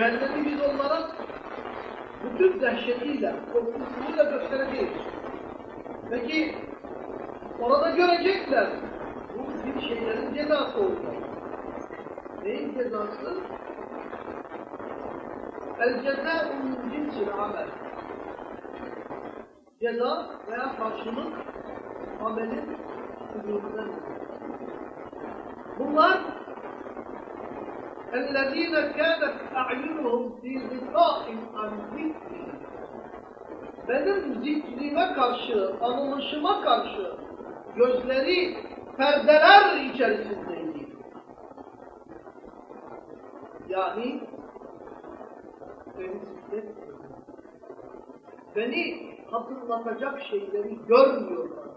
Cehennemi biz onlara bütün dehşetiyle, korkusuyla göstereceğiz. Peki orada görecekler. Bu bir şeylerin cezası olacak. Neyin cezası? El cezâ'u min cinsil amel. Ceza veya karşılık amelin ürününden. Bunlar اَلَّذ۪ينَ كَانَتْ اَعْيُنُهُمْ ف۪ي غِطَاءٍ عَنْ ذِكْرِ Benim zikrime karşı, anılışıma karşı gözleri perdeler içerisindeydi. Yani beni zikretmiyor. Beni hatırlatacak şeyleri görmüyorlar.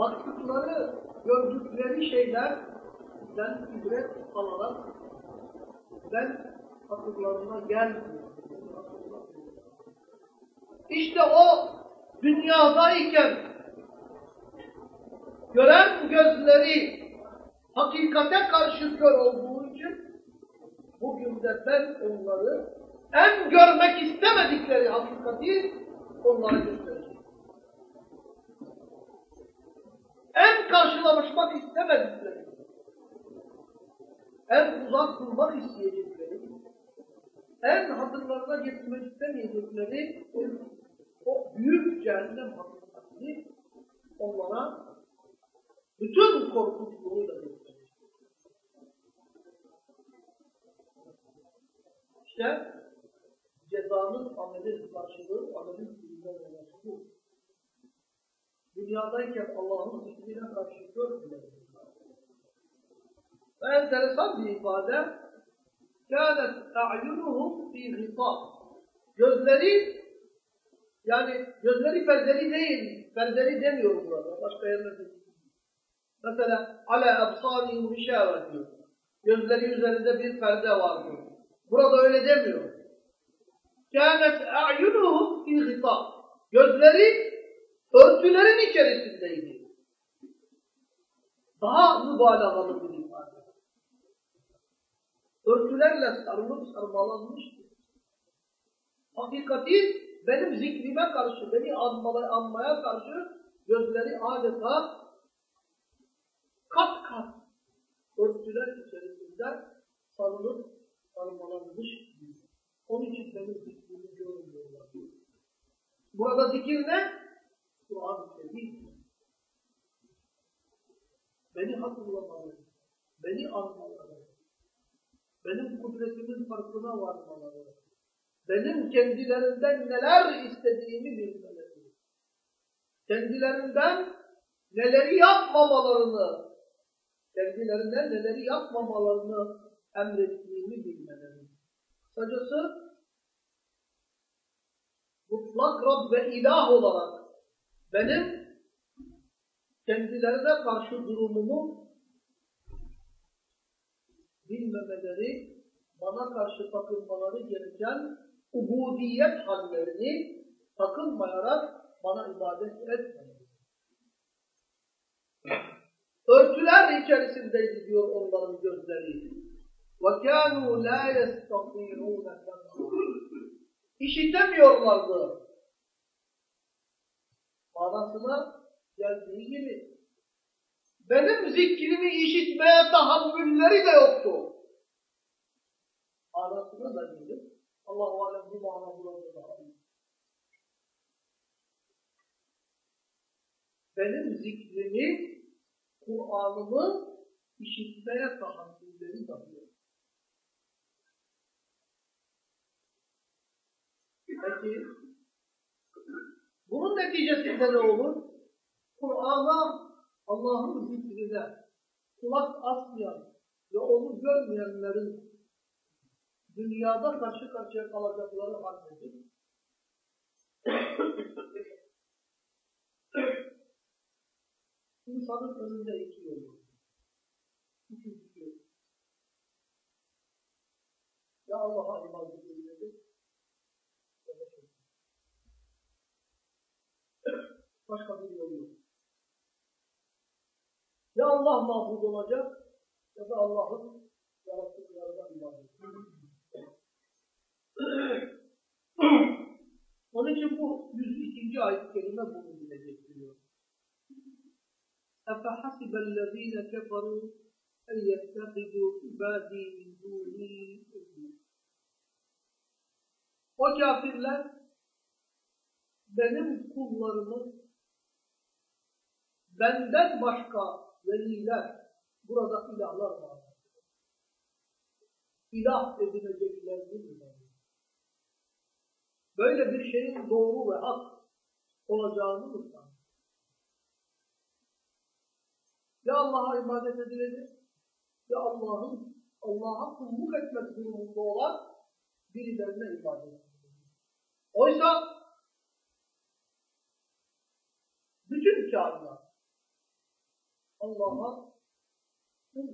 Baktıkları, gördükleri şeylerden ibret alarak ben akıllarına gelmiyor. İşte o dünyadayken gören gözleri hakikate karşı kör olduğu için bugün de ben onları en görmek istemedikleri hakikati onlara göstereceğim. En karşılamışmak istemedikleri, en uzak durmak isteyecekleri, en hatırlarına getirmek istemeyecekleri o büyük cehennem hakikatini onlara bütün korkunçluğuyla gösterecek. İşte cezanın amelin karşılığı, amelin bu dünyadayken Allah'ın fikrine karşı görmüyor. Ve enteresan bir ifade, kânet a'yunuhum fî gıtâ. Gözleri, yani gözleri perdeli değil, perdeli demiyor burada, başka yerine değil. Mesela ala absarihim hişâve diyor. Gözleri üzerinde bir perde var diyor. Burada öyle demiyor. Kânet a'yunuhum fî gıtâ. Gözleri örtülerin içerisindeydi. Daha mübalağalı bir ifade. Örtülerle sarılıp sarmalanmıştı. Hakikati benim zikrime karşı, beni anmaya, anmaya karşı gözleri adeta kat kat örtüler içerisinde sarılıp sarmalanmış gibi. Onun için benim zikrimi görmüyorlar. Burada zikir ne? Kur'an-ı Kerim. Beni hatırlamaları, beni anlamaları, benim kudretimin farkına varmaları, benim kendilerinden neler istediğimi bilmeleri, kendilerinden neleri yapmamalarını, kendilerinden neleri yapmamalarını emrettiğimi bilmeleri. Kısacası mutlak Rab ve ilah olarak benim kendilerine karşı durumumu bilmemeleri, bana karşı takılmaları gereken ubudiyet hallerini takılmayarak bana ibadet etmeleri. Örtüler içerisindeydi diyor onların gözleri. وَكَانُوا لَا يَسْتَطِيعُونَ İşitemiyorlardı. Manasına geldiği gibi. Benim zikrimi işitmeye tahammülleri de yoktu. Manasına da gelir. Allah-u Alem bu mana iyi. Benim zikrimi, Kur'an'ımı işitmeye tahammülleri tapıyor. Peki, bunun neticesinde ne olur? Kur'an'a, Allah'ın zikrine kulak asmayan ve onu görmeyenlerin dünyada karşı karşıya kalacakları annedir. İnsanın önünde iki yol. İki yol. Ya Allah'a ibadet edilir, ya da şey. Başka bir yol yok. Ya Allah mahfuz olacak ya da Allah'ın yarattıklarına ibadet. Onun için bu 102. ayet kelime bunu dile getiriyor. اَفَحَسِبَ الَّذ۪ينَ كَفَرُوا اَنْ يَتَّخِذُوا عِبَادِي مِنْ دُونِي O kafirler benim kullarımı benden başka veliler, burada ilahlar var. İlah edinecekler mi? Böyle bir şeyin doğru ve hak olacağını mı sanır? Ya Allah'a ibadet edilecek, ya Allah'ın Allah'a kulluk etmek durumunda olan birilerine ibadet edilecek. Oysa bütün kainat Allah'a kul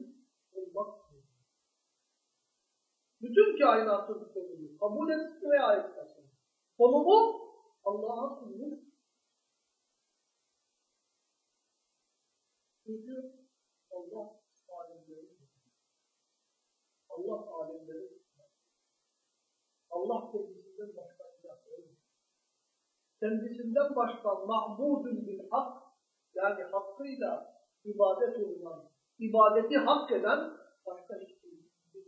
olmak bütün kainatın konumu kabul etsin veya etmesin. Konumu Allah'a kulluk. Çünkü Allah alemleri Allah alemleri Allah kendisinden başka ilah Kendisinden başka ma'budun bil hak yani hakkıyla ibadet olunan, ibadeti hak eden başka hiçbir şey.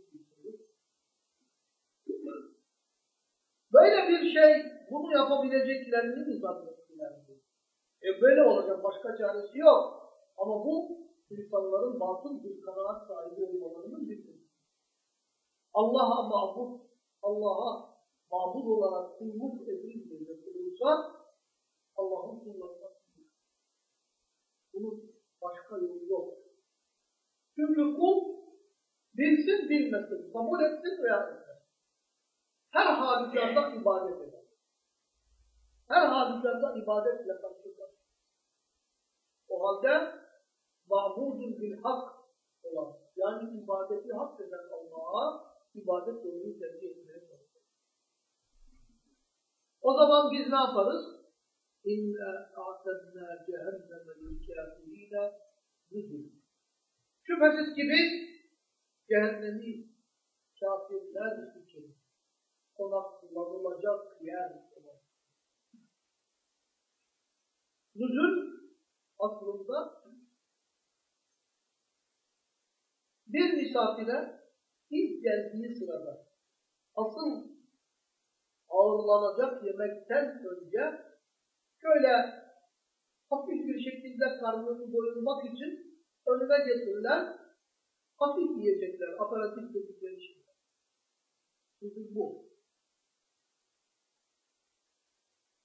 Böyle bir şey, bunu yapabileceklerini mi zannettiler? E böyle olacak, başka çaresi yok. Ama bu, insanların batıl bir kanaat sahibi olmalarının bir Allah'a mabud, Allah'a mabud olarak kulluk edilmeyecek olursa, Allah'ın kullarına bunun başka yolu yok. Çünkü kul bilsin bilmesin, kabul etsin veya etmesin. Her halükarda ibadet eder. Her halükarda ibadetle karşılar. O halde ma'budun bil hak olan, yani ibadeti hak eden Allah'a ibadet yolunu tercih etmeye çalışır. O zaman biz ne yaparız? İnna a'tadna cehenneme lil kafirine nuzul. Şüphesiz ki biz cehennemi kafirler için konaklanılacak yer olan. Nuzul aslında bir misafire ilk geldiği sırada asıl ağırlanacak yemekten önce şöyle hafif bir şekilde karnını doyurmak için önüne getirilen hafif yiyecekler, aparatif dedikleri şeyler. Çünkü bu.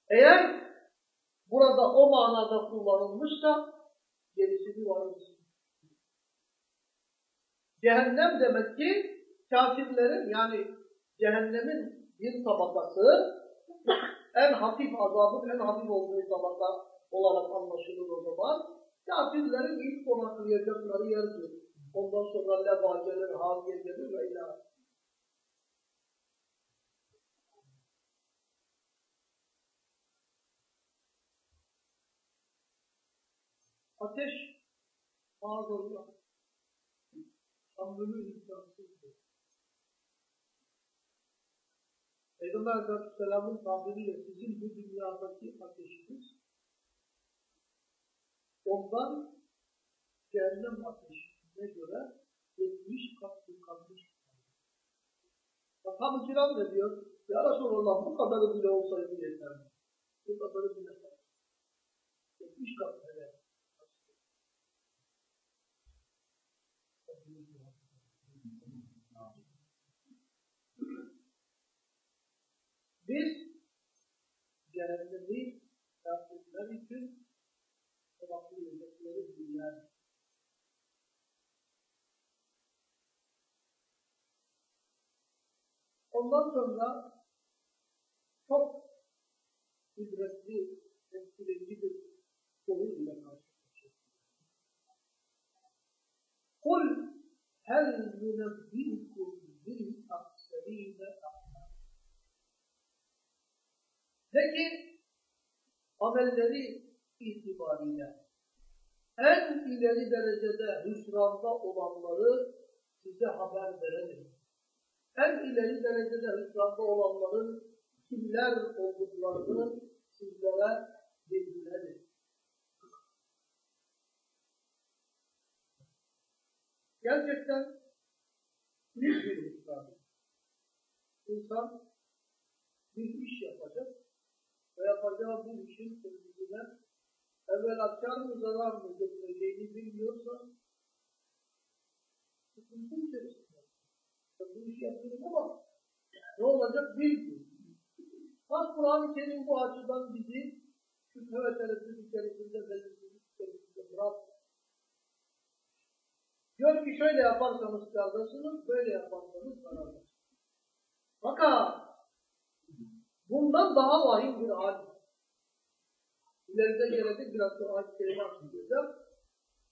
Eğer burada o manada kullanılmışsa gerisini varmış. Cehennem demek ki kafirlerin yani cehennemin bir tabakası en hafif azabın en hafif olduğu tabaka olarak anlaşılır o zaman. Kafirlerin ilk konaklayacakları yerdir. Ondan sonra leba gelir, haviye gelir ve ilah. Ateş ağzında tahammülü imkansızdır. Peygamber Aleyhisselam'ın tabiriyle sizin bu dünyadaki ateşiniz ondan cehennem ateşine göre 70 kat yıkanmış. Ashab-ı kiram ne diyor? Ya Resulallah bu kadarı bile olsaydı yeterli. Bu kadarı bile olsaydı. 70 kat hele. Biz cehennemi yaptıkları için Ondan sonra çok ibretli, etkileyici bir soru ile. Kul hel nunebbiukum bil akserine De ki amelleri itibariyle en ileri derecede hüsranda olanları size haber verelim en ileri derecede hüsranda olanların kimler olduklarını sizlere bildirelim. Gerçekten büyük bir hüsran. İnsan bir iş yapacak ve yapacağı bu işin kendisine evvel kar mı zarar mı getireceğini bilmiyorsa sıkıntı içerisinde bu işi yapıyorum ama ne olacak bilmiyorum. Bak Kur'an-ı Kerim bu açıdan bizi şüphe ve tereddüt içerisinde, belirsizlik içerisinde bırak. Diyor ki şöyle yaparsanız kârdasınız, böyle yaparsanız zarardasınız. Fakat bundan daha vahim bir hal. İleride gelecek biraz sonra ayet-i kerime açıklayacağım.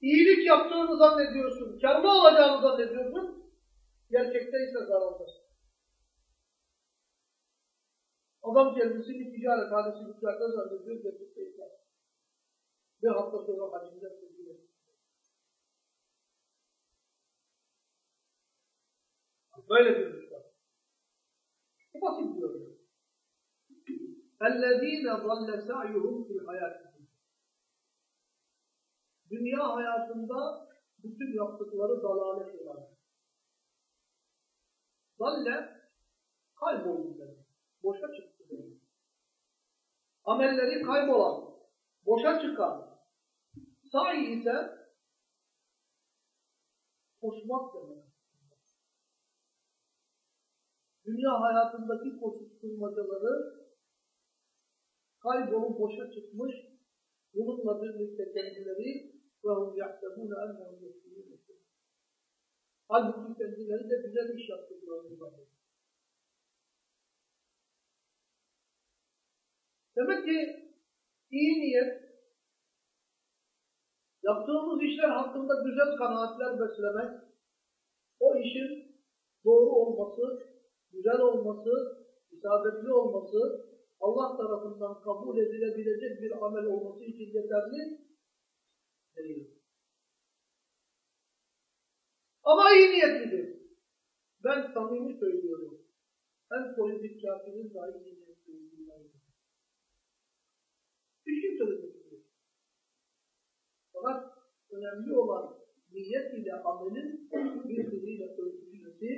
İyilik yaptığını zannediyorsun, karlı olacağını zannediyorsun, Gerçekte ise zarardasın. Adam kendisini ticaret hadisi mütlaka zannediyor, gerçekte ise. Bir hafta sonra hacimden sözüyle. Böyle bir. Bu basit diyor. اَلَّذ۪ينَ ضَلَّ سَعْيُهُمْ فِي الْحَيَاتِ Dünya hayatında bütün yaptıkları dalalet ilan. Dalle kayboldu demek. Boşa çıktı demek. Amelleri kaybolan, boşa çıkan. Sa'i ise koşmak demek. Dünya hayatındaki koşuşturmacaları kaybolup boşa çıkmış, bununla birlikte kendileri وَهُمْ يَحْتَبُونَ اَنَّهُمْ يَسْلُونَ Halbuki kendileri de güzel iş yaptıklarını zannediyor. Demek ki iyi niyet, yaptığımız işler hakkında güzel kanaatler beslemek, o işin doğru olması, güzel olması, isabetli olması, Allah tarafından kabul edilebilecek bir amel olması için yeterli değil. Ama iyi niyetlidir. Ben samimi söylüyorum. En politik kafirin dahi iyi niyetli Bir şey söylemek Fakat önemli olan niyet ile amelin birbiriyle örtüşmesi,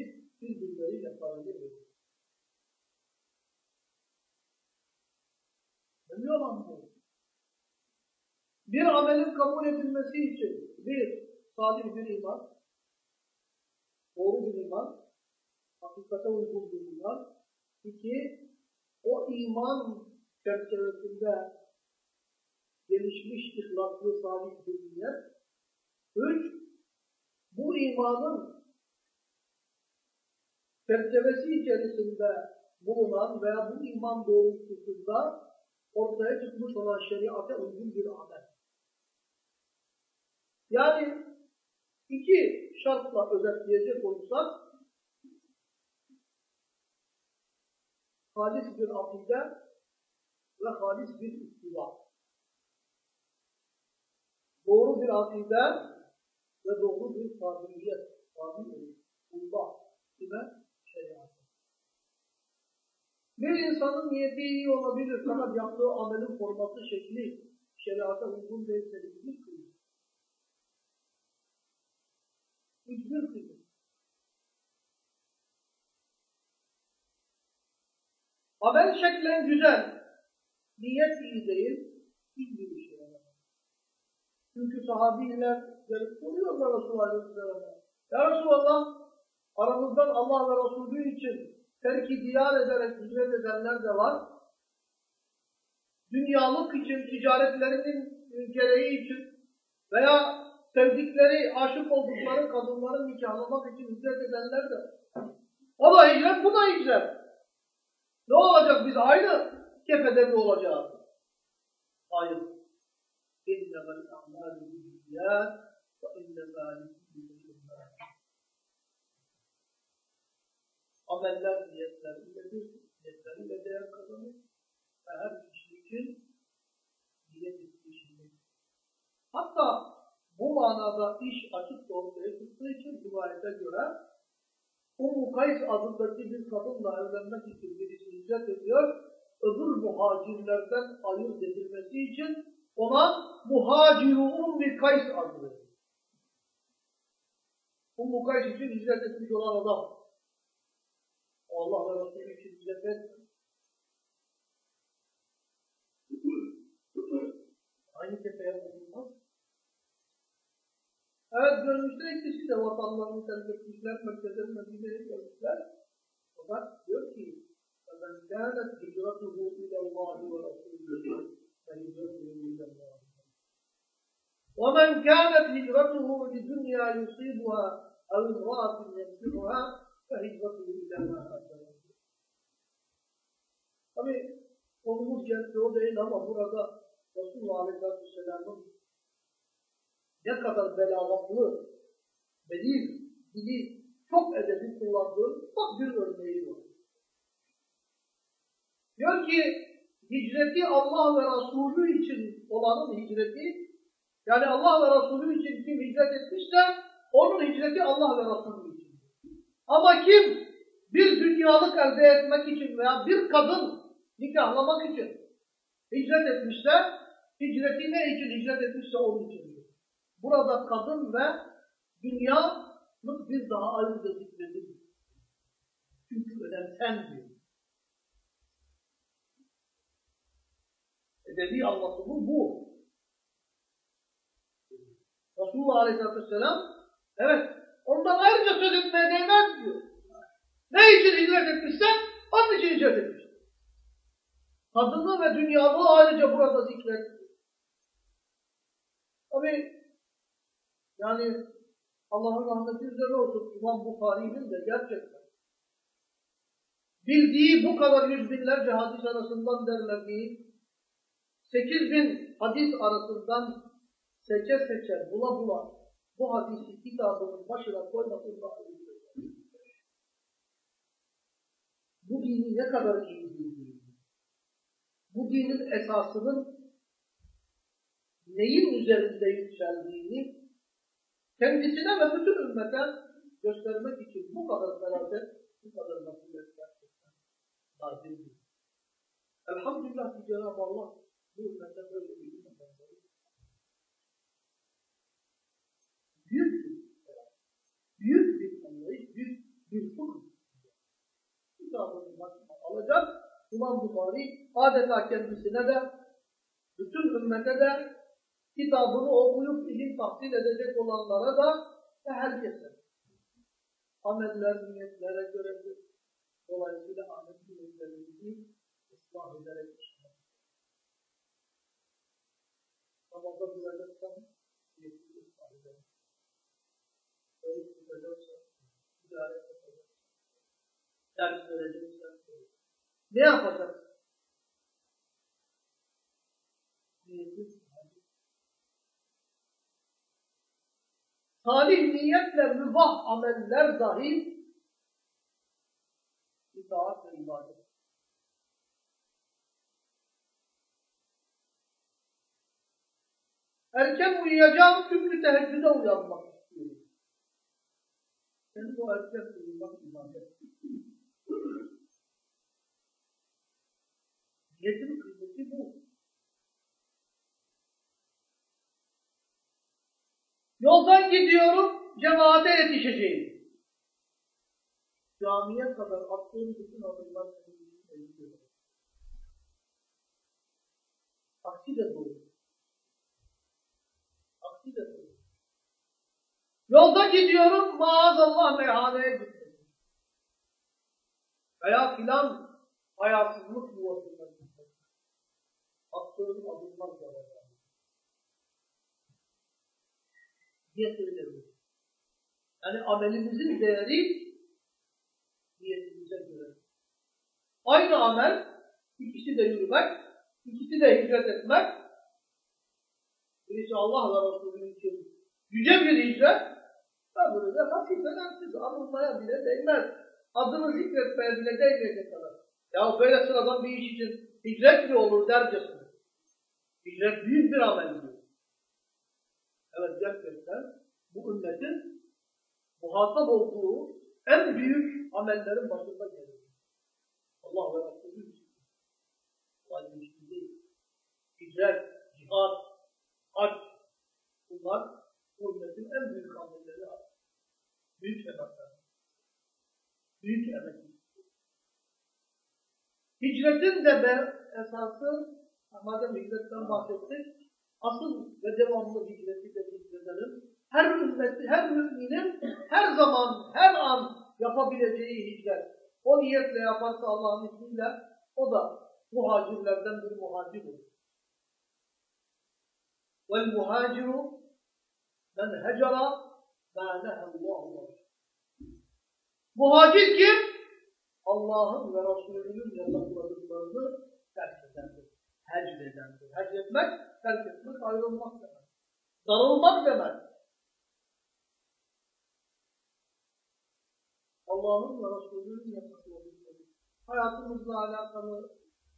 birbirleriyle paralel edilir. Önemli olan bu. Bir amelin kabul edilmesi için bir, salih bir iman, doğru bir iman, hakikate uygun bir iman. İki, o iman çerçevesinde gelişmiş, ihlaslı, salih bir niyet. Üç, bu imanın çerçevesi içerisinde bulunan veya bu iman doğrultusunda ortaya çıkmış olan şeriate uygun bir amel. Yani iki şartla özetleyecek olursak halis bir akide ve halis bir ittiba. Doğru bir akide ve doğru bir kabiliyet, kabil olur. Kulba, kime? Bir insanın niyeti iyi olabilir fakat yaptığı amelin forması, şekli şeriata uygun değilse bir kıyım. hiçbir kıymet. Amel şeklen güzel, niyet iyi değil, iyi bir şey. Çünkü sahabiler gelip soruyorlar Resulullah Aleyhisselam'a. Ya Resulallah, aramızdan Allah ve Resulü için terki diyar ederek hicret edenler de var. Dünyalık için, ticaretlerinin gereği için veya sevdikleri, aşık oldukları kadınları nikahlamak için hicret edenler de. O da hicret, bu da hicret. Ne olacak biz aynı kefede mi olacağız? Hayır. İnnemel a'malu binniyat ve innemâ Ameller niyetler iledir, niyetler ile değer kazanır ve her kişi için niyet etmiştir. Hatta bu manada iş açık ortaya çıktığı için rivayete göre Ummu Kays adındaki bir kadınla evlenmek için birisi hicret ediyor. Öbür muhacirlerden ayırt edilmesi için ona muhaciru Ummi Kays adı veriyor. Ummu Kays için hicret etmiş olan adam. Allah ve Resulü için hicret etmiyor. Aynı kefeye bulunmaz. Evet görmüşler ikisi de vatanlarını terk etmişler, Mekke'den Medine'ye gelmişler. Fakat diyor ki فَمَنْ كَانَتْ هِجْرَتُهُ اِلَى اللّٰهِ وَرَسُولِهِ فَهِجْرَتُهُ اِلَى اللّٰهِ وَمَنْ كَانَتْ هِجْرَتُهُ لِدُنْيَا يُصِيبُهَا اَوْ اِمْرَأَةٍ يَمْسِرُهَا Tabi konumuz kendi o değil ama burada Resulullah Aleyhisselam'ın ne kadar belagatlı, belir, dili çok edebi kullandığı bak bir örneği var. Diyor ki hicreti Allah ve Resulü için olanın hicreti yani Allah ve Resulü için kim hicret etmişse onun hicreti Allah ve Resulü ama kim bir dünyalık elde etmek için veya bir kadın nikahlamak için hicret etmişse hicreti ne için hicret etmişse onun için. Burada kadın ve dünyalık bir daha ayrıca zikredilir. Çünkü önemsenmiyor. Edebi anlatımı bu. Resulullah Aleyhisselatü Vesselam evet ondan ayrıca söz etmeye değmez diyor. Ne için hicret etmişse onun için hicret etmiş. Kadını ve dünyalığı ayrıca burada zikret. Tabi yani Allah'ın rahmeti üzere olsun İmam Bukhari'nin de gerçekten bildiği bu kadar yüz binlerce hadis arasından derlediği sekiz bin hadis arasından seçe seçe bula bula bu hadisi kitabının başına koymasında bu dini ne kadar iyi bildiğini, bu dinin esasının neyin üzerinde yükseldiğini kendisine ve bütün ümmete göstermek için bu kadar felaket, bu kadar nasilet gerçekten lazımdır. Elhamdülillah ki Cenab-ı Allah bu ümmete böyle bir ümmet Büyük bir büyük bir anlayış, büyük bir fıkıh. Kitabını alacak, İmam Bukhari adeta kendisine de, bütün ümmete de kitabını okuyup ilim tahsil edecek olanlara da ve herkese. Ameller, niyetlere göredir. Dolayısıyla amel niyetlerimizi ıslah ederek işler. Namazda duracaksan niyetini ıslah ederek. Öyle tutacaksan, ticaret vereceksen, ne? Niyeti salih niyetle mübah ameller dahi itaat ve ibadet. Erken uyuyacağım çünkü teheccüde uyanmak seni bu hareket bulunmak ibadet. Niyetin kıymeti bu. Yoldan gidiyorum, cemaate yetişeceğim. Camiye kadar attığım bütün adımlar senin için elinde. Aksi de doğru. Yolda gidiyorum maazallah meyhaneye gittim. Veya filan hayasızlık yuvasına gittim. Attığım adımlar öyle bir. Yani amelimizin değeri niyetimize göre. Aynı amel, ikisi de yürümek, ikisi de hicret etmek. Birisi Allah ve Resulü'nün için yüce bir hicret, öbürü de hafif önemsiz, anılmaya bile değmez. Adını zikretmeye bile değmeyecek kadar. Ya böyle sıradan bir iş için hicret mi olur dercesine. Hicret büyük bir ameldir. Evet gerçekten bu ümmetin muhatap olduğu en büyük amellerin başında gelir. Allah ve Resulü için. Aynı bir şey değil. Hicret, cihad, hac, bunlar bu ümmetin en büyük amelleri. Büyük emekler. Büyük emekler. Hicretin de ben esası, madem hicretten bahsettik, asıl ve devamlı hicreti de hicredelim. Her ümmeti, her müminin her zaman, her an yapabileceği hicret. O niyetle yaparsa Allah'ın izniyle o da muhacirlerden bir muhacir olur. وَالْمُهَاجِرُ مَنْ هَجَرَ مَا نَهَى اللّٰهُ Muhacir kim? Allah'ın ve Resulünün yasakladıklarını terk edendir. Hecredendir. Hecretmek, terk etmek, ayrılmak demek. Darılmak demek. Allah'ın ve Resulünün yasakladıkları. Hayatımızla alakalı,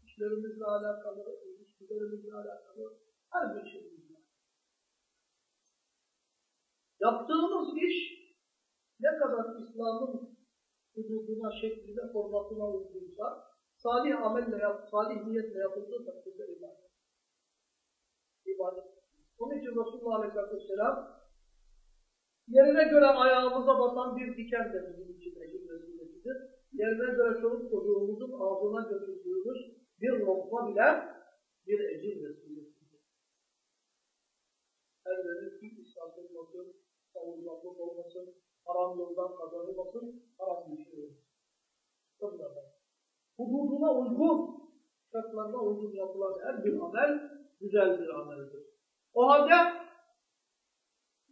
işlerimizle alakalı, ilişkilerimizle alakalı her bir şeyimizle. Yaptığımız iş ne kadar İslam'ın hududuna, şekline, formatına uygunsa, salih amelle yap, salih niyetle yapıldığı takdirde ibadet. İbadet. Onun için Resulullah Aleyhisselatü Vesselam yerine göre ayağımıza basan bir diken de bizim için ecir vesilesidir. Yerine göre çoluk çocuğumuzun ağzına götürdüğümüz bir lokma bile bir vesilesidir. Her verir ki İslam'ın olmasın, savunmaklık olmasın, haram yoldan kazanılmasın, haram bir şey olmasın. Tabii Hududuna uygun, şartlarına uygun yapılan her bir amel güzel bir ameldir. O halde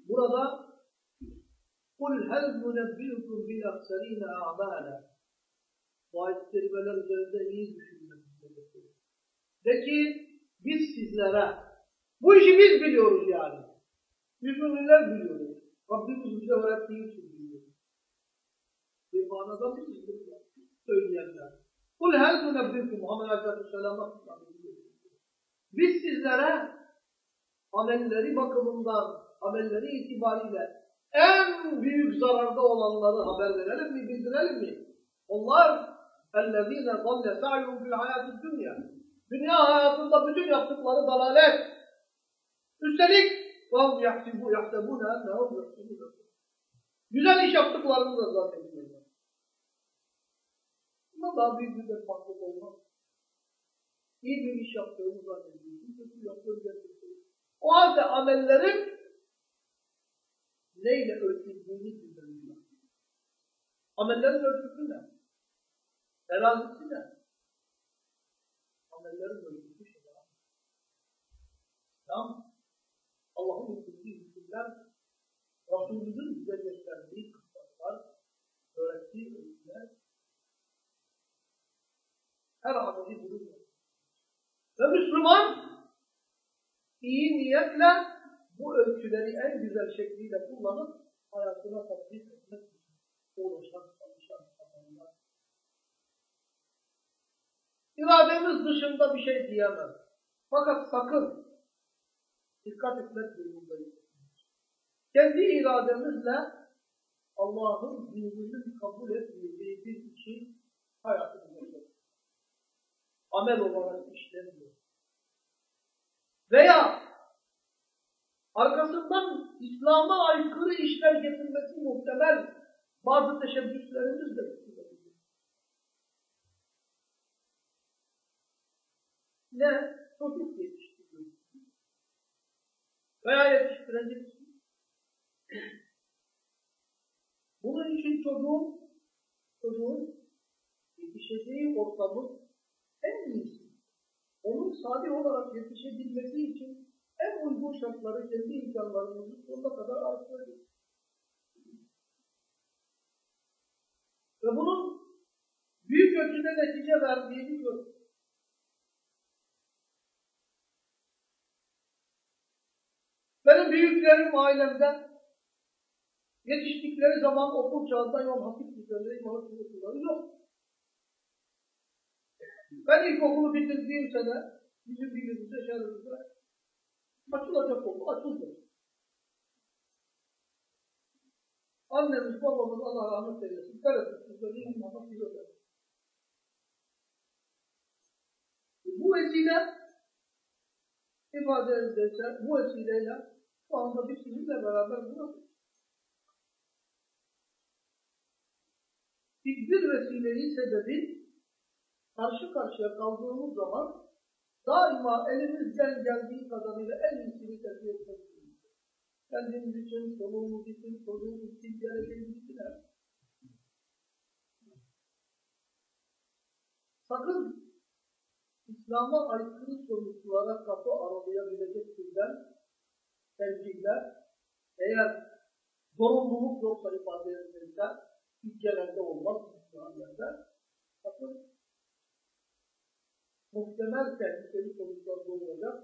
burada قُلْ هَلْ نُنَبِّئُكُمْ بِالْاَخْسَر۪ينَ اَعْمَالًا Bu ayet-i kerimeler üzerinde iyi düşünmemiz gerekiyor. De ki biz sizlere, bu işi biz biliyoruz yani. Müminler biliyoruz. Rabbimiz bize öğrettiği için biliyoruz. Bir manada biz söyleyenler. Kul hel tunebbikum Muhammed Aleyhisselam'a Biz sizlere amelleri bakımından, amelleri itibariyle en büyük zararda olanları haber verelim mi, bildirelim mi? Onlar اَلَّذ۪ينَ ضَلَّ سَعْيُهُمْ فِي الْحَيَاتِ الدُّنْيَا Dünya hayatında bütün yaptıkları dalalet. Üstelik وَهُمْ يَحْسِبُوا يَحْسَبُونَ اَنَّهُمْ يَحْسِبُونَ Güzel iş yaptıklarını da zannediyorlar. Buna daha büyük bir defaklık olmaz. İyi bir iş yaptığını zannediyorsun, kötü yaptığını zannediyorsun. O halde amellerin neyle ölçüldüğünü bilmeliler. Amellerin ölçüsü ne? Terazisi ne? Amellerin ölçüsü şey. Tamam. Allah'ın hükümlü hükümler, Resulümüzün bize gösterdiği kıssalar, öğrettiği ölçüler, her ameli bulunur. Ve Müslüman iyi niyetle bu ölçüleri en güzel şekliyle kullanıp hayatına tatbik etmek için uğraşan, çalışan insanlar. İrademiz dışında bir şey diyemez. Fakat sakın dikkat etmek durumundayız. Kendi irademizle Allah'ın dininin kabul etmeyeceği bir için hayatımızı yaşadık. Amel olarak işlemiyor. Veya arkasından İslam'a aykırı işler getirmesi muhtemel bazı teşebbüslerimiz de Ne? Çocuk. Veya yetiştireceksin. Bunun için çocuğun, çocuğun yetişeceği ortamın en iyisi. Onun salih olarak yetişebilmesi için en uygun şartları kendi imkanlarımızı sonuna kadar arttırıyoruz. Ve bunun büyük ölçüde netice verdiğini gördük. Benim büyüklerim ailemden yetiştikleri zaman okul çağında yol hafif üzerinde imam sınıfları yok. Ben ilkokulu bitirdiğim sene bizim bilimizde şehrimizde açılacak okul açıldı. Annemiz babamız Allah rahmet eylesin. Tereddütsüzde bir imama biliyorlar. Bu vesile ifade edilse bu vesileyle şu anda biz sizinle beraber buradayız. Hiçbir vesileyi sebebi karşı karşıya kaldığımız zaman daima elimizden geldiği kadarıyla en iyisini tercih etmek Kendimiz için, çoluğumuz için, çocuğumuz için, geleceğimiz için her. Sakın İslam'a aykırı sonuçlara kapı aralayabilecek türden tercihler eğer zorunluluk yoksa ifade edilirse ülkelerde olmaz, İslamiyet'te. Sakın muhtemel tehlikeli sonuçlar doğuracak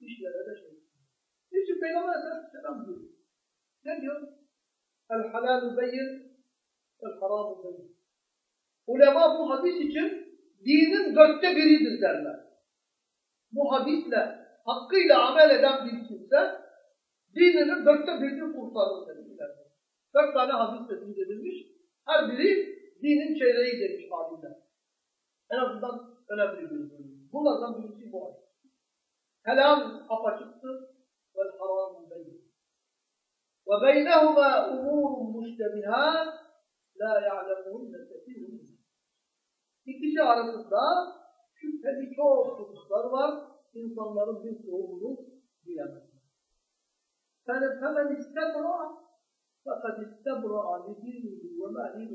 işlere de şey Niçin Peygamber Aleyhisselam diyor? Ne diyor? El halalu beyin, el haramu beyin. Ulema bu hadis için dinin dörtte biridir derler. Bu hadisle hakkıyla amel eden bir kimse Dininin dörtte birini kurtarır demişler. Dört tane hadis tespit edilmiş. Her biri dinin çeyreği demiş alimler. En azından önemli bir bölüm. Bunlardan birisi bu hadis. Kelam apaçıktır. Vel haram beyni. Ve beynehuma umurun müştebihat la ya'lemun kesirun. İkisi arasında şüpheli çok hususlar var. İnsanların bir çoğunluğu bilemez. فَمَنْ اِسْتَبْرَى فَقَدْ اِسْتَبْرَى لِدِينِهِ وَمَالِهِ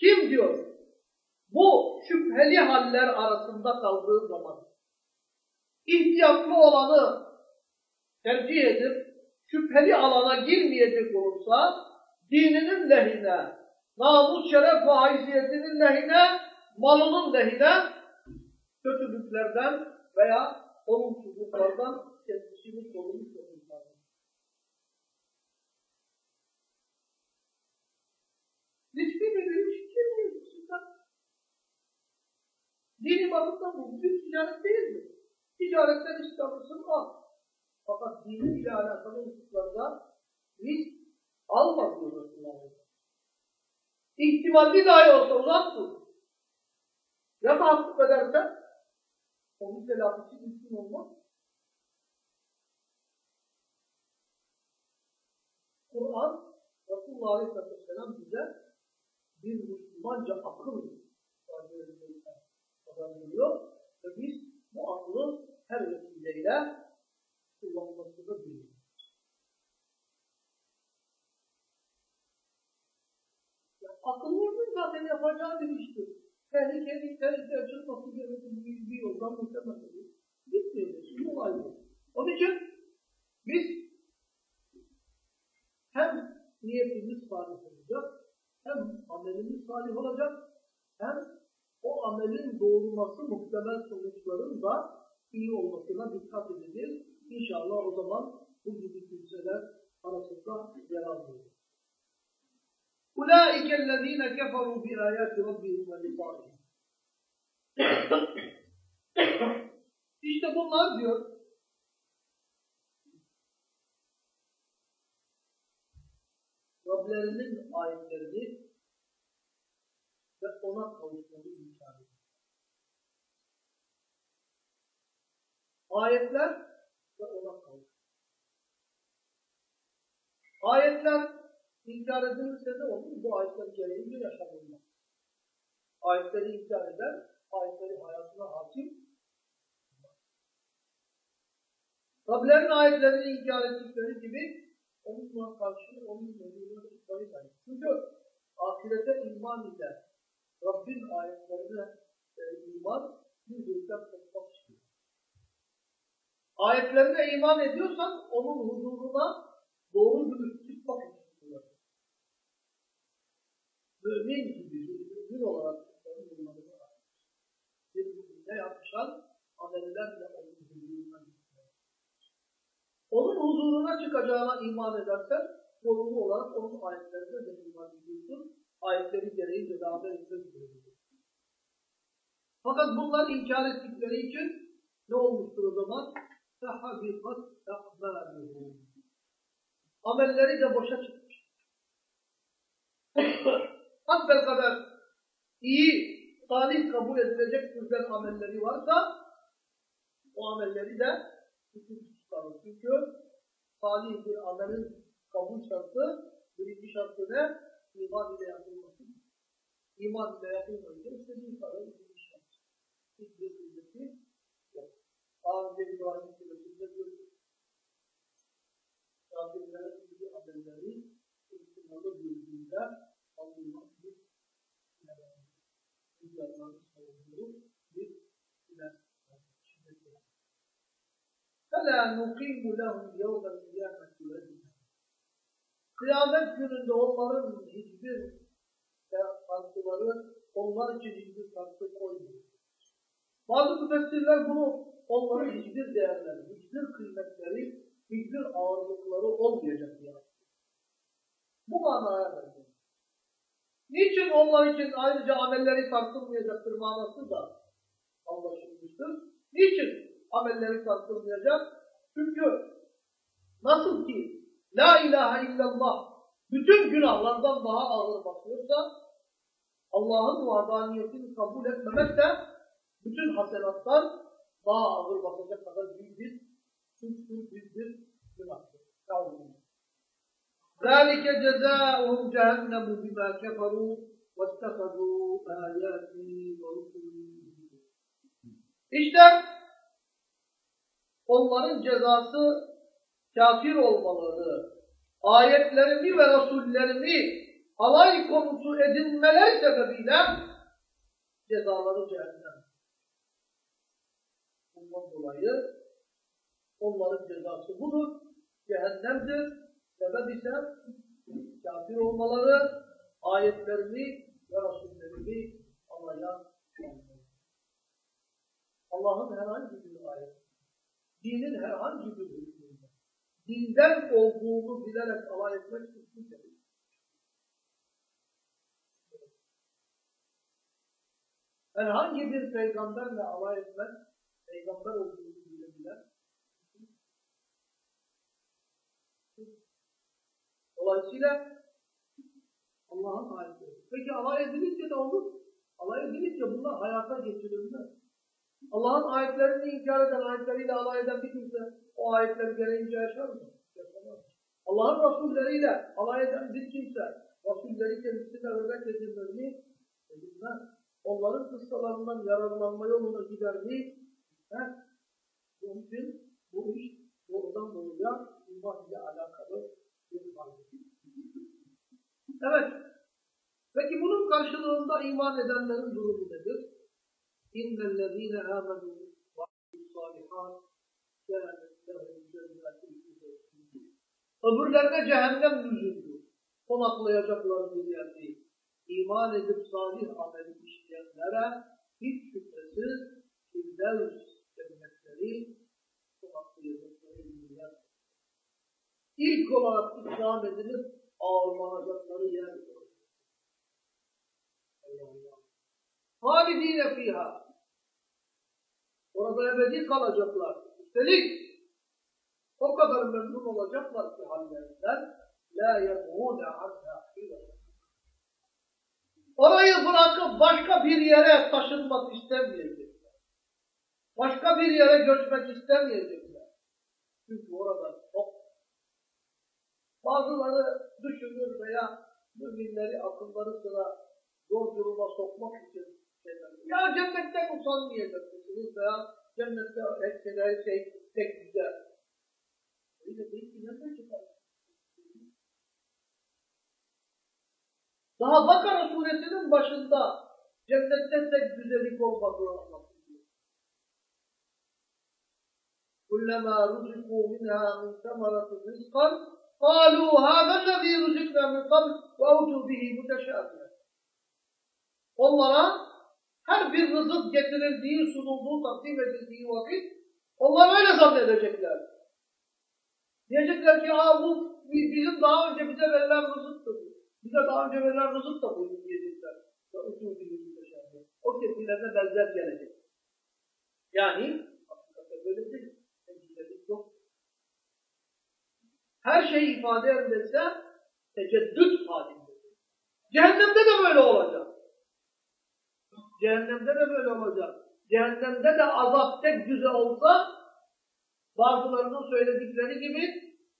Kim diyor? Bu şüpheli haller arasında kaldığı zaman ihtiyatlı olanı tercih edip şüpheli alana girmeyecek olursa dininin lehine, namus, şeref ve haysiyetinin lehine, malının lehine kötülüklerden veya olumsuzluklardan kendisini sorumlu tutulmalı. Hiçbir bir iş girmiyor sizden. Dini bakımdan bu bir ticaret değildir. Ticaretten iş al. Fakat dini ile alakalı hususlarda risk alma diyor Resulullah İhtimalli dahi olsa uzak dur. Ya tahakkuk edersen onun telafisi mümkün olmaz. Kur'an Resulullah Aleyhisselatü Vesselam bize bir Müslümanca akıl kazandırıyor ve biz bu aklı her vesileyle kullanmasını biliyor. Akıllının zaten yapacağı bir iştir. Tehlikeli, tehlike açılması gerektiği bir, yoldan muhtemelen gitmiyor. Şimdi olay bu. Onun için biz hem niyetimiz salih olacak, hem amelimiz salih olacak, hem o amelin doğurması muhtemel sonuçların da iyi olmasına dikkat edeceğiz. İnşallah o zaman bu gibi kimseler arasında yer alıyor. اُولَٰئِكَ الَّذ۪ينَ كَفَرُوا بِآيَاتِ رَبِّهِمْ وَلِقَائِهِمْ İşte bunlar diyor, Rablerinin ayetlerini ve ona kavuşmayı imkan ediyor. Ayetler ve ona kavuşur. Ayetler inkar edilirse de olur, bu ayetler gereğince yaşanılmaz. Ayetleri inkar eder, ayetleri hayatına hakim. Rablerin ayetlerini inkar ettikleri gibi onunla karşı onun yolunu tutmayı sayın. Çünkü ahirete iman ile Rabbin ayetlerine e, iman bir yüzden kopmak istiyor. Ayetlerine iman ediyorsan onun huzuruna doğru dürüst çıkmak istiyor. Mümin gibi, mümin olarak onların bulunmadığını bir ne yapmışlar? Amellerle Onun huzuruna çıkacağına iman edersen, sorumlu olarak onun ayetlerine de iman ediyorsun. Ayetleri gereği cezada ediyorsun. Fakat bunlar inkar ettikleri için ne olmuştur o zaman? فَحَبِقَتْ اَقْبَالُهُ Amelleri de boşa çıkmış. Hasbel kadar iyi, salih kabul edilecek türden amelleri varsa o amelleri de tutarız. Çünkü salih bir amelin kabul şartı, birinci şartı ne? İman ile yapılması. İman ile yapılmayınca istediği kadar ikinci şart. Hiçbir ücreti yok. Önce İbrahim Suresi'nde gördük. Kafirlerin gibi amelleri Müslümanı bildiğinde Allah'ın bir Müslümanı savunduğu bir iler. فَلَا نُقِيمُ لَهُمْ يَوْمَ الْقِيَامَةِ وَزِنَا Kıyamet gününde onların hiçbir farklıları onlar için hiçbir farklı koymuyor. Bazı müfessirler bunu onların hiçbir değerleri, hiçbir kıymetleri, hiçbir ağırlıkları olmayacak diye. Bu manaya verdim. Niçin onlar için ayrıca amelleri tartılmayacaktır manası da anlaşılmıştır. Niçin amelleri tartılmayacak? Çünkü nasıl ki La ilahe illallah bütün günahlardan daha ağır basıyorsa Allah'ın vadaniyetini kabul etmemek de bütün hasenatlar daha ağır basacak kadar büyük bir suçtur, büyük bir günahtır. ذَٰلِكَ جَزَاؤُهُمْ جَهَنَّمُ بِمَا كَفَرُوا وَاتَّخَذُوا آيَاتِي وَرُسُلِي İşte onların cezası kafir olmaları, ayetlerimi ve rasullerimi alay konusu edinmeleri sebebiyle cezaları cehennem. Bundan dolayı onların cezası budur. Cehennemdir. Sebep ise kafir olmaları, ayetlerimi ve rasullerimi alaya Allah'ın herhangi bir ayet, dinin herhangi bir hükmünde, dinden olduğunu bilerek alay etmek kimse değil. Herhangi bir peygamberle alay etmek, peygamber olduğunu bilebilen, Dolayısıyla Allah'ın ayetleri. Peki alay edilince ne olur? Alay edilince bunlar hayata geçirilmez. Allah'ın ayetlerini inkar eden, ayetleriyle alay eden bir kimse o ayetleri gereğince yaşar mı? Yaşamaz. Allah'ın Resulleriyle alay eden bir kimse Resulleri kendisine örnek edilmeli edilmez. Onların kıssalarından yararlanma yoluna gider mi? Gitmez. Bunun için bu iş doğrudan doğruya iman ile alakalı bir halde. Evet. Peki bunun karşılığında iman edenlerin durumu nedir? اِنَّ الَّذ۪ينَ آمَنُوا وَعَمِلُوا الصَّالِحَاتِ كَانَتْ لَهُمْ جَنَّاتُ Öbürlerine cehennem nüzulü, konaklayacaklar bir yer değil. İman edip salih amel işleyenlere hiç şüphesiz Firdevs cennetleri konaklayacakları bir yer. İlk olarak ikram edilip ağırlanacakları yer. Halidine fiha. Orada ebedi kalacaklar. Üstelik o kadar memnun olacaklar ki hallerinden la yebğûne anha Orayı bırakıp başka bir yere taşınmak istemeyecekler. Başka bir yere göçmek istemeyecekler. Çünkü orada çok. Bazıları düşünür veya müminleri akılları sıra zor duruma sokmak için. Ya cennetten utanmayacak mısınız veya cennette her şey tek güzel. Öyle değil ki nereden çıkar? Daha Bakara suresinin başında cennette tek güzellik olmadığı anlatılıyor. كلما رزقوا منها من ثمرة رزقا قالوا هذا الذي رزقنا من قبل وأوتوا به متشابها Onlara her bir rızık getirildiği, sunulduğu, takdim edildiği vakit onlar öyle zannedecekler. Diyecekler ki Aa, bu bizim daha önce bize verilen rızıktı. Bize daha önce verilen rızık da buydu diyecekler. O kendilerine benzer gelecek. Yani hakikaten böyle değil. Endişelik yok. Her şey ifade edilse teceddüt halindedir. Cehennemde de böyle olacak. Cehennemde de böyle olacak. Cehennemde de azap tek düze olsa bazılarının söyledikleri gibi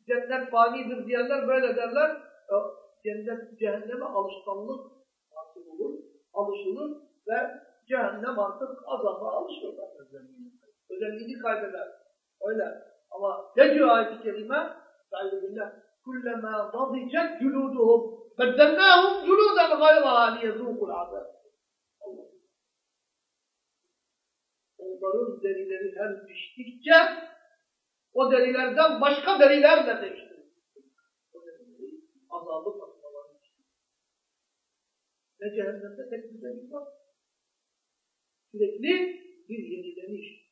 cennet fanidir diyenler böyle derler. E, cennet cehenneme alışkanlık hasıl olur, alışılır ve cehennem artık azaba alışır. Özelliğini kaybeder. Öyle. Ama ne diyor ayet-i kerime? Saygı billah. Kullema nadicet culuduhum beddennâhum culuden gayraha liyezûkul azab. Onların derileri her piştikçe o derilerden başka derilerle değiştirir. O derileri azabı için. Ve cehennemde tek güzellik var. Sürekli bir yenileniş.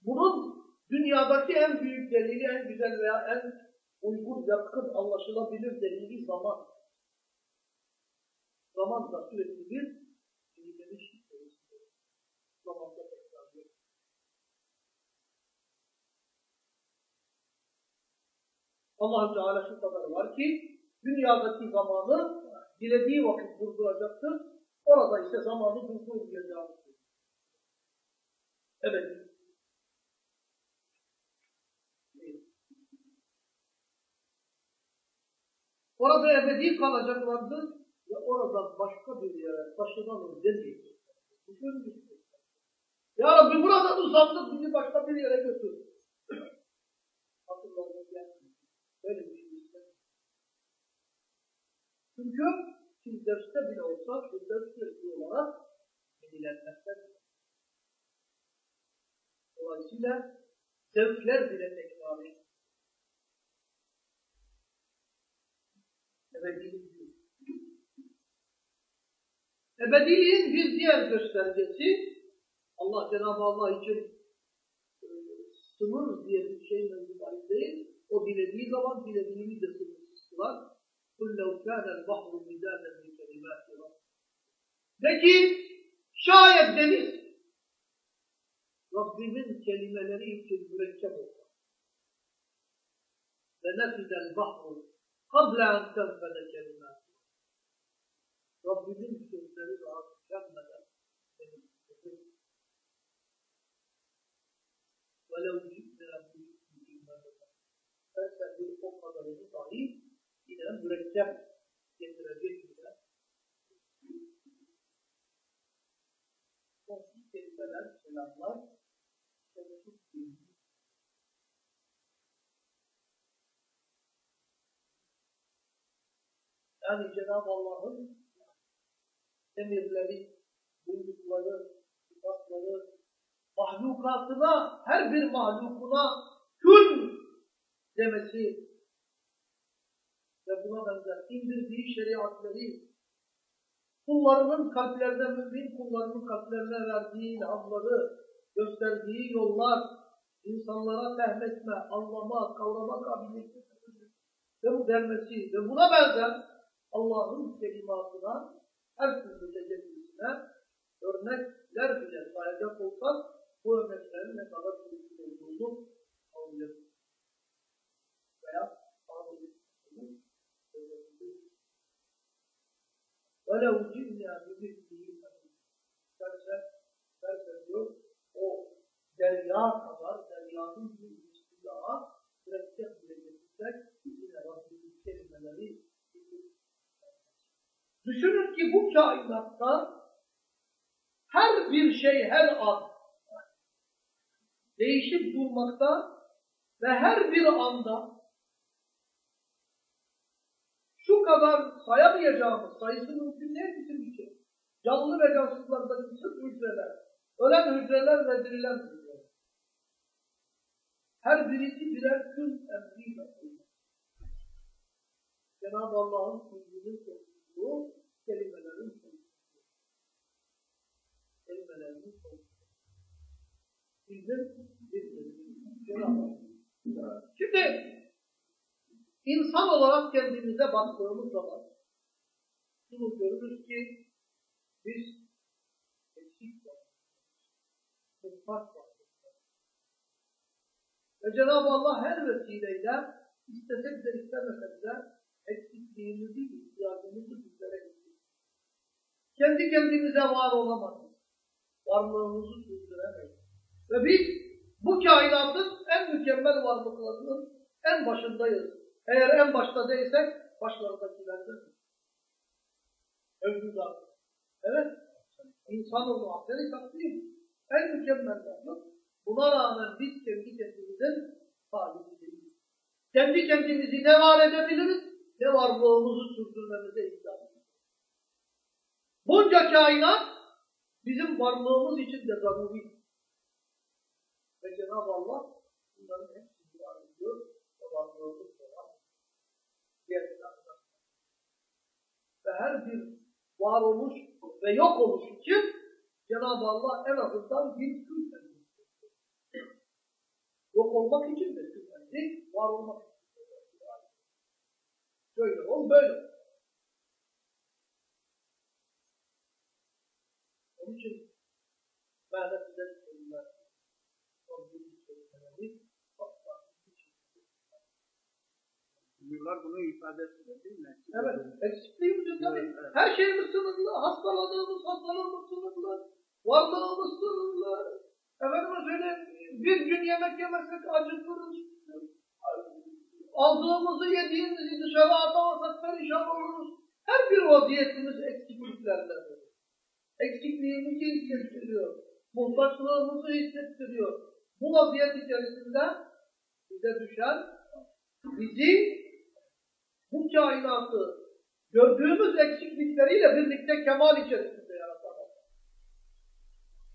Bunun dünyadaki en büyük delili, en güzel veya en uygun, yakın, anlaşılabilir delili zaman. Zaman da sürekli bir. Zamanda tekrar yok. allah Teala şu kadar var ki dünyadaki zamanı dilediği vakit durduracaktır. Orada ise zamanı durdurmayacağını Evet. Orada ebedi kalacaklardır ve oradan başka bir yere taşınalım demeyecek. Düşünün. Ya Rabbi buradan uzandık bizi başka bir yere götür. Böyle bir şey istemiyor. Çünkü siz derste bile olsa şu ders süresi olarak yenilenmekten Dolayısıyla zevkler bile tekrar. Ebedilik Ebediliğin bir diğer göstergesi Allah Cenab-ı Allah için e, sınır diye bir şey mevcut değil. O dilediği zaman dilediğini de sınırsız kılar. قُلْ لَوْ كَانَ الْبَحْرُ مِدَادًا لِكَلِمَاتِ De ki şayet deniz Rabbimin kelimeleri için mürekkep olsa وَنَفِدَ الْبَحْرُ قَبْلَ اَنْ تَنْفَدَ كَلِمَاتِ Rabbimin sözleri daha tükenmeden وَلَوْ جِئْنَا Dersen bir o kadarını dahi yine mürekkep getirecek bile. Sonsuz kelimeler, selamlar, sonsuz bilgi. Yani Cenab-ı Allah'ın emirleri, buyrukları, sıfatları, mahlukatına, her bir mahlukuna kün demesi ve buna benzer indirdiği şeriatları, kullarının kalplerine, mümin kullarının kalplerine verdiği ilhamları, gösterdiği yollar, insanlara fehmetme, anlama, kavrama kabiliyeti ve bu denmesi ve buna benzer Allah'ın kelimatına, her türlü tecellisine örnekler bile sayacak olsak, bu örneklerin ne kadar büyük olduğunu anlayabiliriz. Veya anlayabiliriz. وَلَوْ جِبْنَا بِمِثْلِهِ derse, derse diyor, o derya kadar, deryanın bir istilaha mürekkep bile getirsek, yine Rabbimiz kelimeleri Düşünün ki bu kainatta her bir şey her an değişip durmakta ve her bir anda şu kadar sayamayacağımız sayısı mümkün değil bizim için. Canlı ve cansızlardaki sırf hücreler, ölen hücreler ve dirilen hücreler. Her birisi birer kül emriyle Cenab-ı Allah'ın sözünün sözlüğü kelimelerin sözlüğü. Kelimelerin sözlüğü. Bizim. Şimdi insan olarak kendimize baktığımız zaman şunu görürüz ki biz eksik var. Ve Cenab-ı Allah her vesileyle istesek de istemesek de eksikliğimizi, ihtiyacımızı bizlere getirdi. Kendi kendimize var olamayız. Varlığımızı sürdüremeyiz. Ve biz bu kainatın en mükemmel varlıklarının en başındayız. Eğer en başta değilsek başlarındakilerden. Övgüzar. Evet. İnsanoğlu aferin takdim. En mükemmel varlık. Buna rağmen biz kendi kendimizin sahibi değiliz. Kendi kendimizi ne var edebiliriz, ne varlığımızı sürdürmemize imkan Bunca kainat bizim varlığımız için de zaruri. Cenab-ı Allah bunların hepsini var ediyor varlığımız da var. Ve her bir varoluş ve yok oluş için Cenab-ı Allah en azından bir kül Yok olmak için de kül var olmak için de Şöyle ol, böyle ol. Onun için ben de size söylüyorum. Rabbimiz söylemeli. Diyorlar bunu ifade etmiyor değil mi? Evet, eksikliğimiz tabii. Evet. Her şeyimiz sınırlı, hastaladığımız hastalığımız sınırlı, varlığımız sınırlı. Efendime söyleyeyim, bir gün yemek yemezsek acıkırız. Aldığımızı, yediğimizi dışarı atamazsak perişan oluruz. Her bir vaziyetimiz eksikliklerle. Eksikliğimizi hissettiriyor. Muhtaçlığımızı hissettiriyor. Bu vaziyet içerisinde bize düşen bizi bu kainatı gördüğümüz eksiklikleriyle birlikte kemal içerisinde yaratan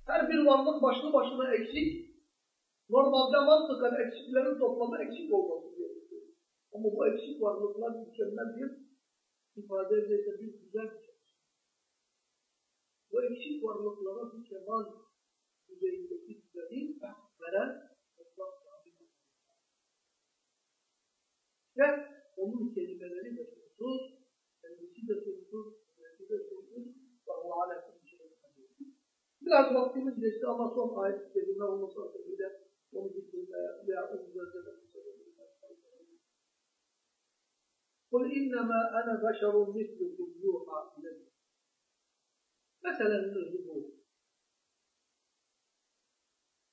Her bir varlık başlı başına eksik. Normalde mantıken eksiklerin toplamı eksik olması gerekiyor. Ama bu eksik varlıklar mükemmel bir ifade edilse bir güzel bir şey. Bu eksik varlıklara bir kemal düzeyindeki düzeni veren sahibi. Ve onun kelimeleri de sonsuz, kendisi de sonsuz, kendisi de sonsuz, ve o aleti bir şey Biraz vaktimiz geçti ama son ayet kelime olması hasebiyle onu bitirmeye veya onu gözlemeye قُلْ اِنَّمَا اَنَا بَشَرٌ مِثْلُكُمْ يُوحَى اِلَيْهِ Meselenin özü bu.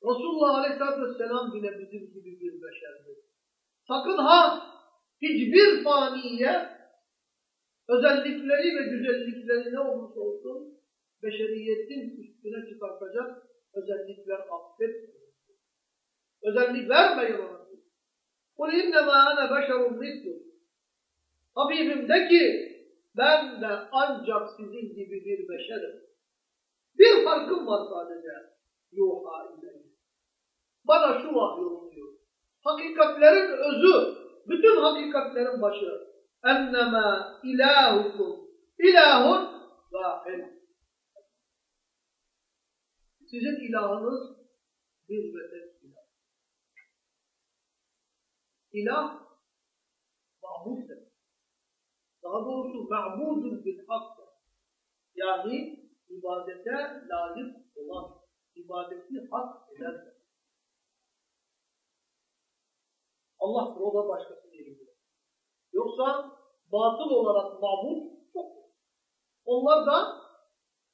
Resulullah Aleyhisselatü Vesselam bile bizim gibi bir beşerdir. Sakın ha hiçbir faniye özellikleri ve güzellikleri ne olursa olsun beşeriyetin üstüne çıkartacak özellikler affetmeyin. Özellik vermeyin ona. قُلْ اِنَّمَا اَنَا بَشَرٌ مِثْلُ Habibim de ki ben de ancak sizin gibi bir beşerim. Bir farkım var sadece. Yuha ile. Bana şu vahyolunuyor. Hakikatlerin özü, bütün hakikatlerin başı. Enneme ilahukum ilahun vahid. Sizin ilahınız bir ve tek ilah. İlah, mahmud demek. Daha doğrusu ma'budun bil hak. Yani ibadete layık olan, ibadeti hak eden. Allah o da başkasını ilgiliyor. Yoksa batıl olarak mabud çok. Onlar da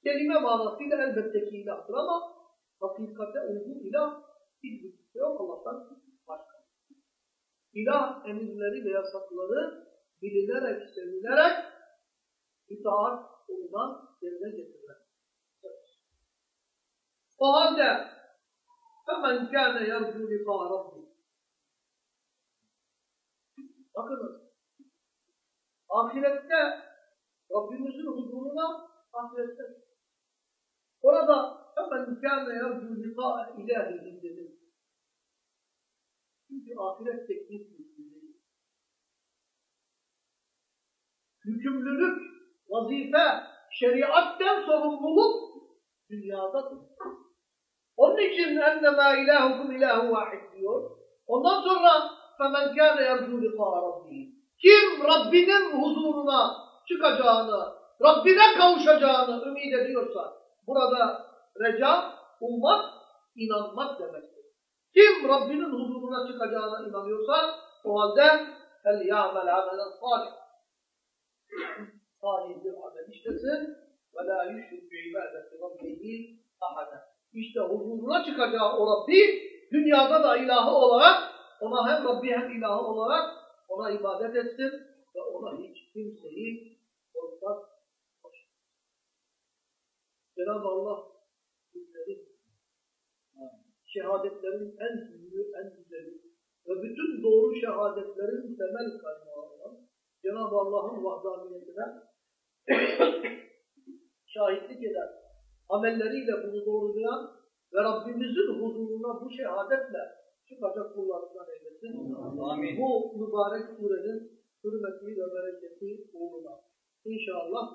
kelime manasıyla elbette ki ilahtır ama hakikate uygun ilah hiçbir şey yok Allah'tan başka. İlah emirleri ve yasakları bilinerek, sevilerek itaat olunan yerine getirilir. O halde hemen kâne yercu liqâ rabbi. Ahirette Rabbimizin huzuruna ahirette. Orada hemen kâne yercû likâ ilâhihim dedim. Çünkü ahiret teknik bir şey. Hükümlülük, vazife, şeriatten sorumluluk dünyadadır. Onun için ennemâ ilâhukum ilâhu vâhid diyor. Ondan sonra فَمَنْ كَانَ يَرْجُوا لِقَاءَ رَبِّهِ Kim Rabbinin huzuruna çıkacağını, Rabbine kavuşacağını ümit ediyorsa, burada reca, ummak, inanmak demektir. Kim Rabbinin huzuruna çıkacağına inanıyorsa, o halde فَلْيَعْمَلْ عَمَلًا صَالِحًا Salih bir amel işlesin ve la yüşrik bi ibadeti rabbihi ahada. İşte huzuruna çıkacağı o Rabbi dünyada da ilahı olarak ona hem Rabbi hem ilahı olarak ona ibadet etsin ve ona hiç kimseyi ortak koşmasın. Cenab-ı Allah bizleri şehadetlerin en büyüğü, en güzeli ve bütün doğru şehadetlerin temel kaynağı olan Cenab-ı Allah'ın vahdaniyetine şahitlik eden, amelleriyle bunu doğrulayan ve Rabbimizin huzuruna bu şehadetle çıkacak kullarından eylesin. Amin. Bu mübarek surenin hürmeti ve bereketi uğruna. İnşallah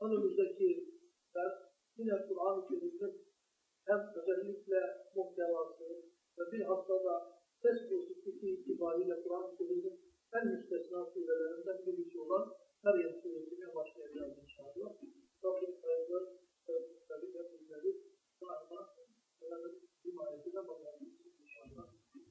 önümüzdeki ders yine Kur'an-ı Kerim'in hem özellikle muhtevası ve bilhassa da ses bozukluklu itibariyle Kur'an-ı Kerim'in en müstesna surelerinden birisi olan Meryem suresine başlayacağız inşallah. Rabbim sayılı sözlükleri ve bizleri daima Selam'ın himayetine bakarız